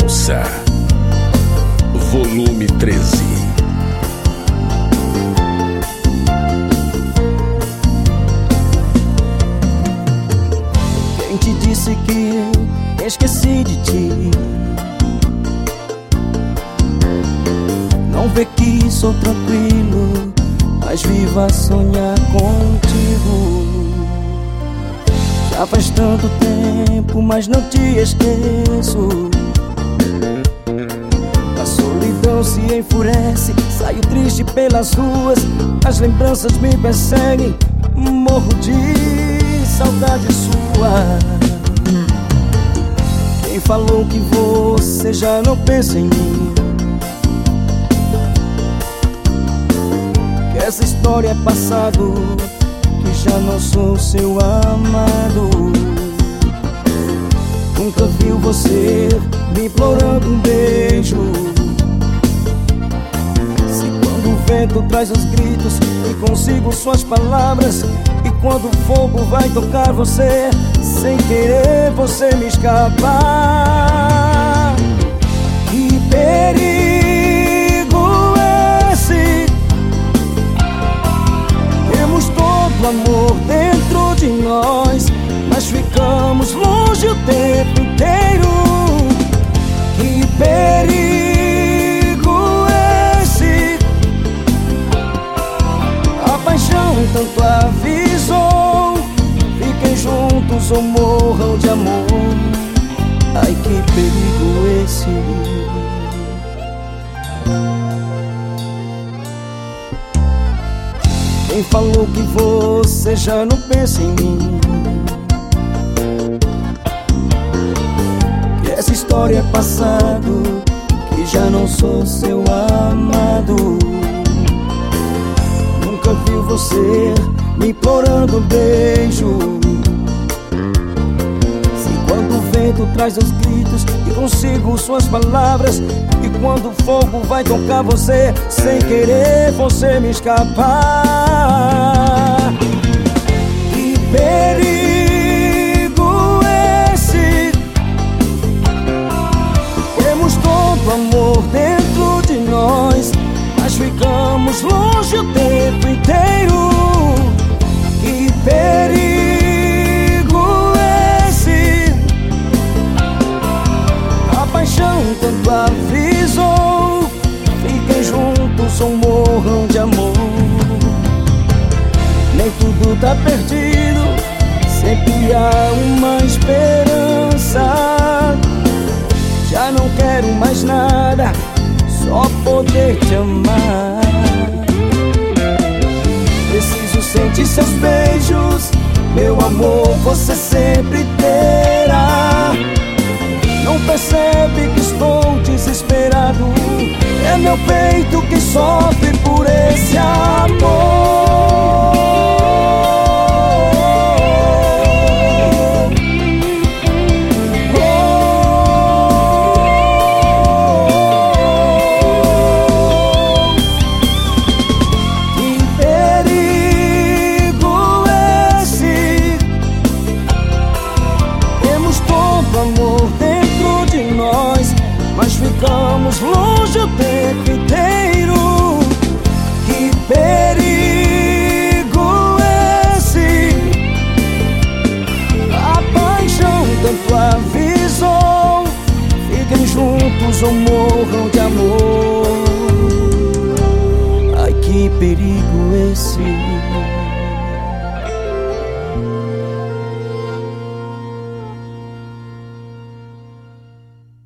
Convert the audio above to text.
Salsa, volume 13. Quem te disse que eu esqueci de ti? Não vê que sou tranquilo, mas viva sonhar contigo. Já faz tanto tempo, mas não te esqueço. Se enfurece, saio triste pelas ruas. As lembranças me perseguem, morro de saudade sua. Quem falou que você já não pensa em mim? Que essa história é passado já não sou seu amado Nunca viu você me implorando um beijo vento traz os gritos e consigo suas palavras. E quando o fogo vai tocar você Sem querer você me escapar Que perigo tanto avisou. Fiquem juntos ou morram de amor. Ai, que perigo esse? Quem falou que você já não pensa em mim? história é passado Que já não sou seu amado Vi você me implorando um beijo. Se quando o vento traz os gritos E consigo suas palavras E quando o fogo vai tocar você Sem querer você me escapar Fiquem juntos ou morram de amor Nem tudo tá perdido Sempre há uma esperança já não quero mais nada, só poder te amar. Preciso sentir seus beijos, meu amor, você sempre terá. Não percebe que meu peito que sofre juntos ou morram de amor. Ai, que perigo esse?